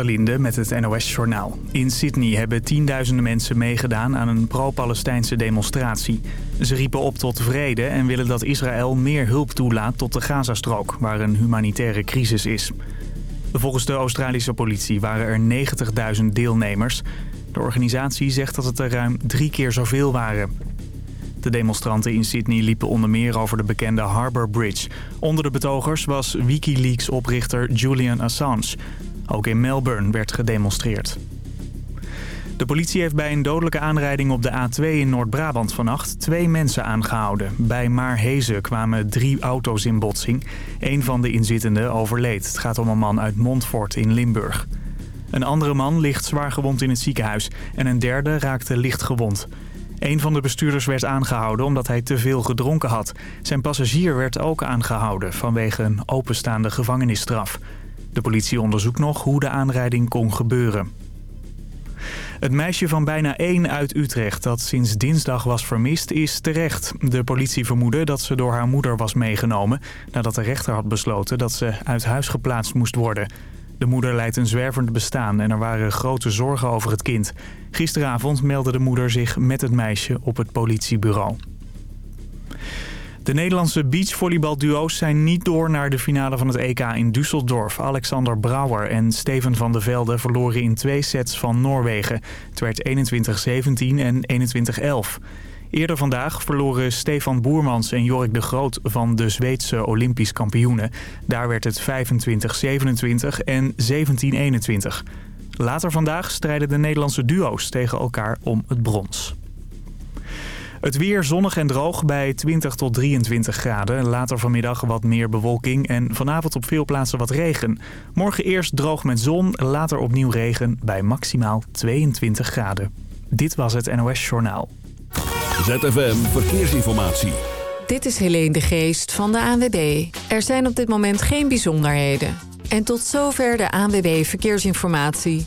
Linde met het NOS-journaal. In Sydney hebben tienduizenden mensen meegedaan aan een pro-Palestijnse demonstratie. Ze riepen op tot vrede en willen dat Israël meer hulp toelaat tot de Gazastrook... waar een humanitaire crisis is. Volgens de Australische politie waren er 90.000 deelnemers. De organisatie zegt dat het er ruim drie keer zoveel waren. De demonstranten in Sydney liepen onder meer over de bekende Harbour Bridge. Onder de betogers was Wikileaks-oprichter Julian Assange... Ook in Melbourne werd gedemonstreerd. De politie heeft bij een dodelijke aanrijding op de A2 in Noord-Brabant vannacht twee mensen aangehouden. Bij Maarhezen kwamen drie auto's in botsing. Een van de inzittenden overleed. Het gaat om een man uit Montfort in Limburg. Een andere man ligt zwaar gewond in het ziekenhuis en een derde raakte licht gewond. Een van de bestuurders werd aangehouden omdat hij te veel gedronken had. Zijn passagier werd ook aangehouden vanwege een openstaande gevangenisstraf. De politie onderzoekt nog hoe de aanrijding kon gebeuren. Het meisje van bijna één uit Utrecht dat sinds dinsdag was vermist is terecht. De politie vermoedde dat ze door haar moeder was meegenomen... nadat de rechter had besloten dat ze uit huis geplaatst moest worden. De moeder leidt een zwervend bestaan en er waren grote zorgen over het kind. Gisteravond meldde de moeder zich met het meisje op het politiebureau. De Nederlandse beachvolleybalduo's zijn niet door naar de finale van het EK in Düsseldorf. Alexander Brouwer en Steven van der Velde verloren in twee sets van Noorwegen. Het werd 21-17 en 21-11. Eerder vandaag verloren Stefan Boermans en Jorik de Groot van de Zweedse Olympisch kampioenen. Daar werd het 25-27 en 17-21. Later vandaag strijden de Nederlandse duo's tegen elkaar om het brons. Het weer zonnig en droog bij 20 tot 23 graden. Later vanmiddag wat meer bewolking en vanavond op veel plaatsen wat regen. Morgen eerst droog met zon, later opnieuw regen bij maximaal 22 graden. Dit was het NOS Journaal. ZFM Verkeersinformatie. Dit is Helene de Geest van de ANWB. Er zijn op dit moment geen bijzonderheden. En tot zover de ANWB Verkeersinformatie.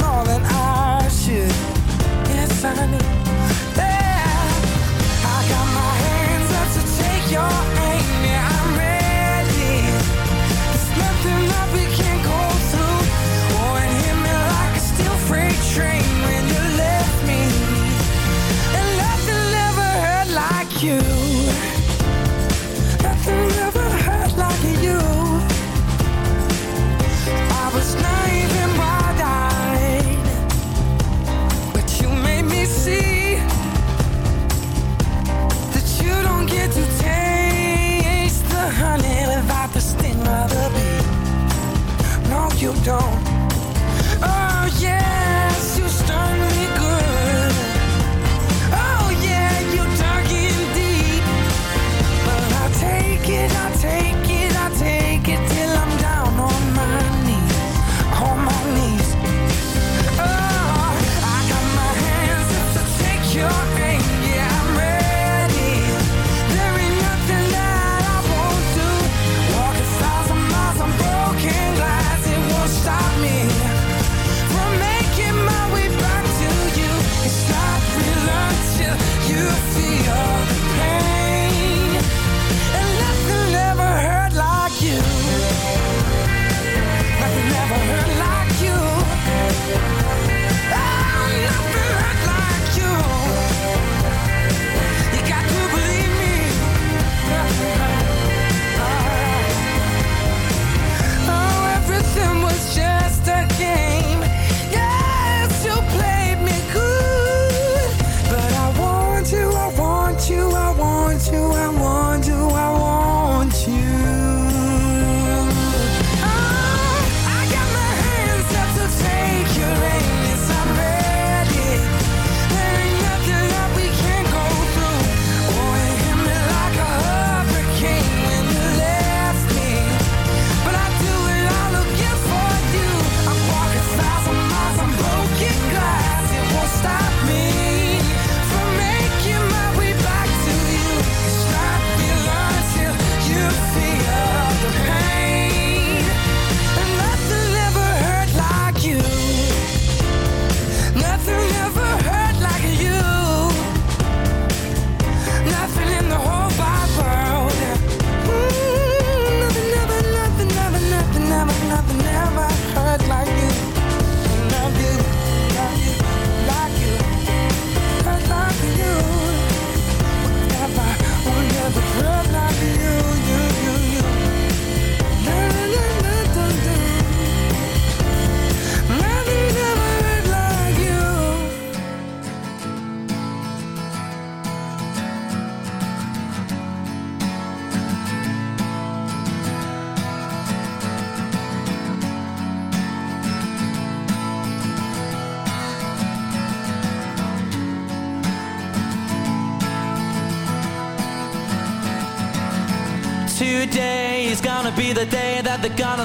smaller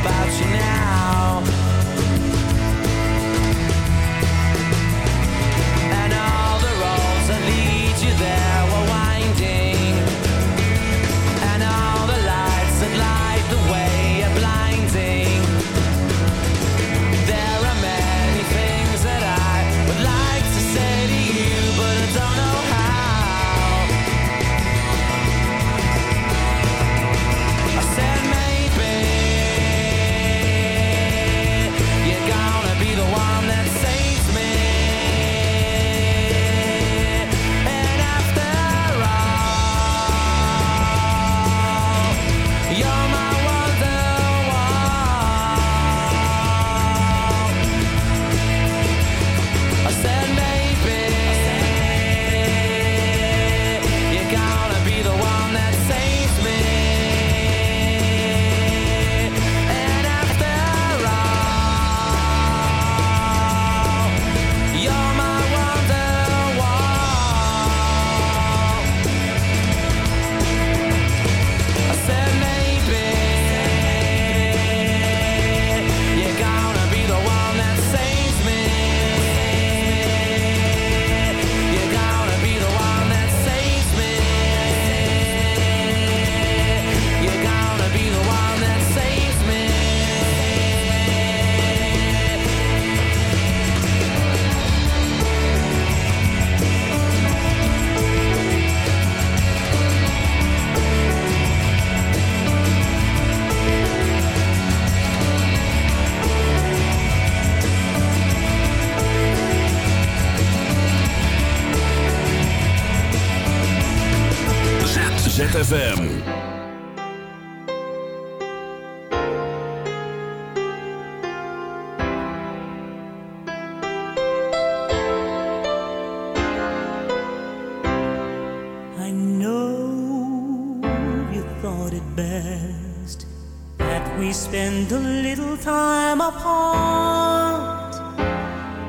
about you now.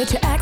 But to act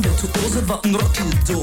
ben wieltuoze van een rockidol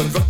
me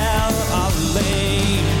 of lane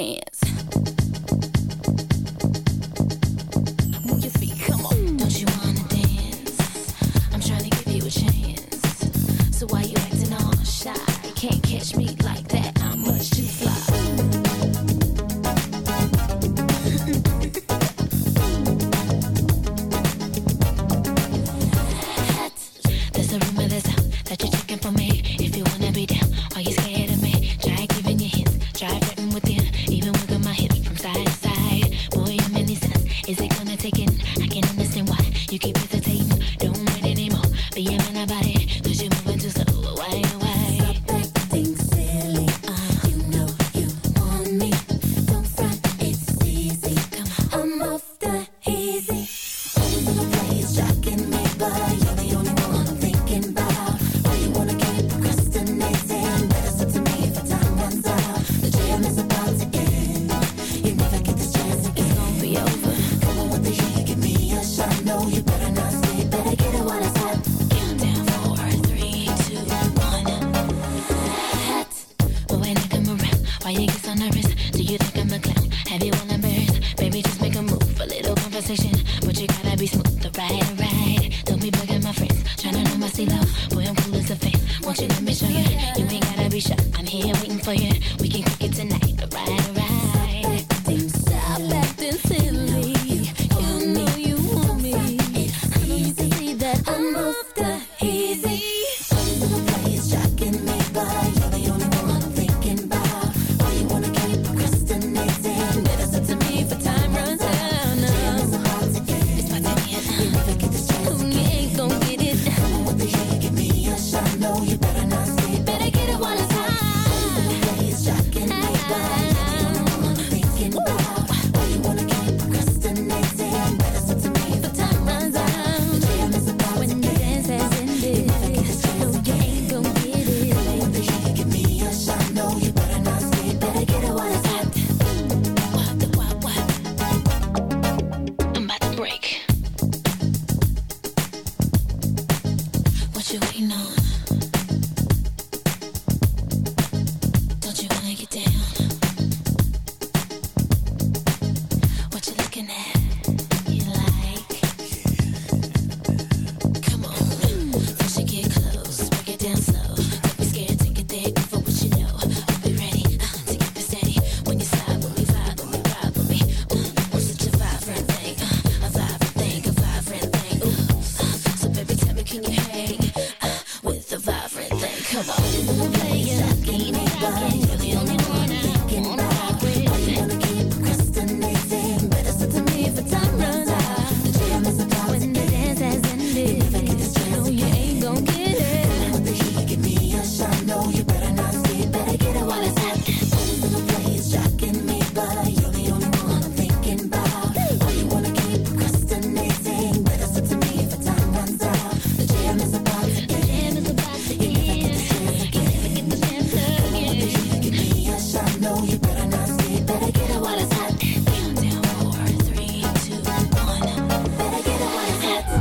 Dance.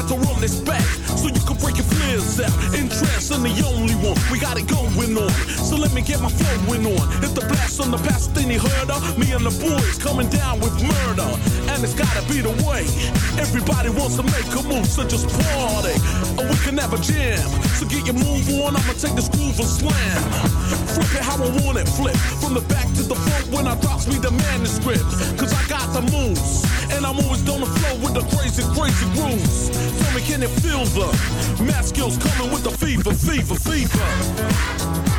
got to run this back so you can break your fears out and trap and the only one. We got it going on. So let me get my flowing on. Hit the blast on the past, then he heard. Me and the boys coming down with murder. And it's gotta be the way. Everybody wants to make a move, so just party. and we can have a jam. So get your move on, I'ma take this groove and slam. Flip it how I want it, flip. From the back to the front when I drops me the manuscript. Cause I got the moves. And I'm always on the flow with the crazy, crazy grooves. Tell me, can it feel the math skills coming with the fever? fever, fever.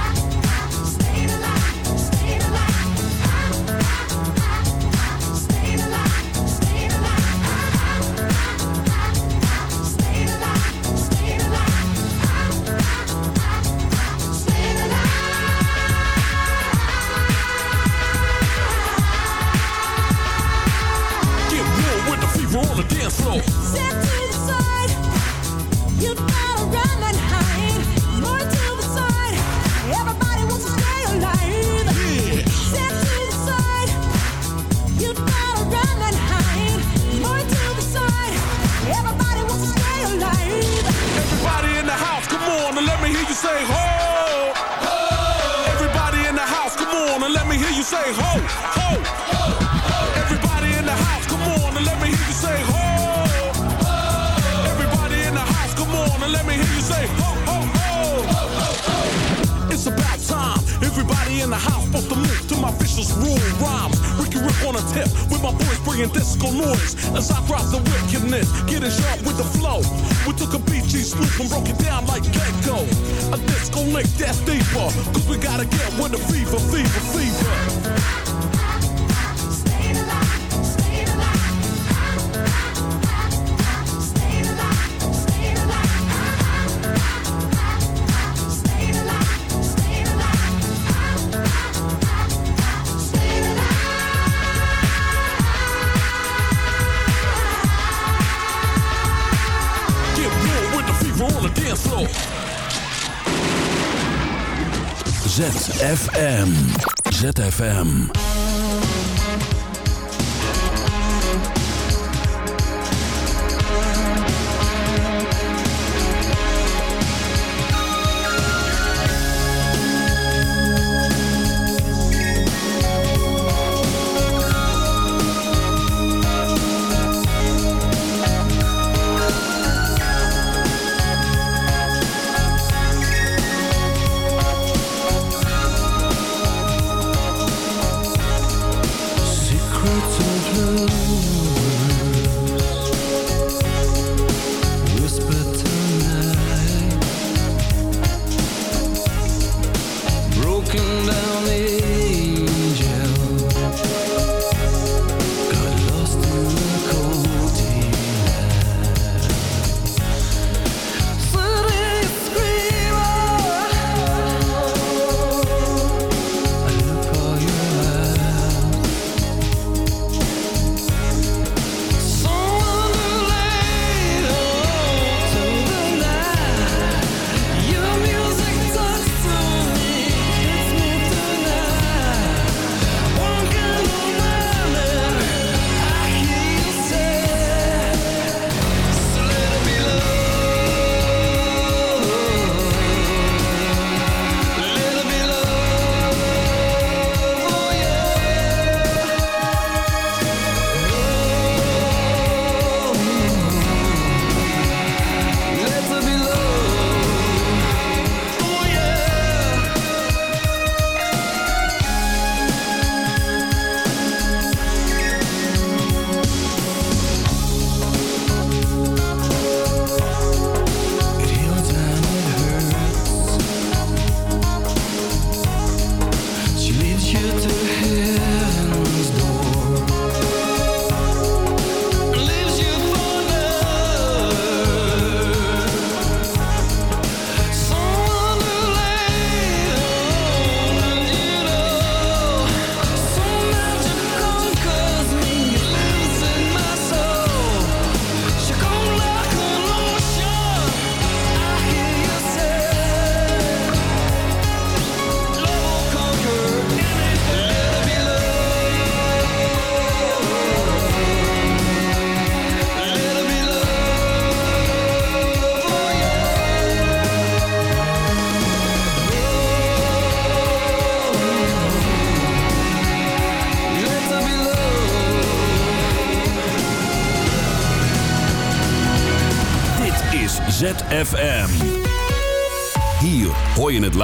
flow. We took a BG swoop and broke it down like Gecko. A disco link that's deeper, cause we gotta get with the fever, fever, fever. FM. ZFM.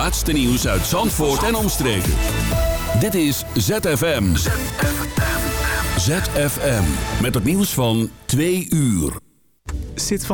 Laatste nieuws uit Zandvoort en omstreken. Dit is ZFM. ZFM. Met het nieuws van 2 uur. Zit van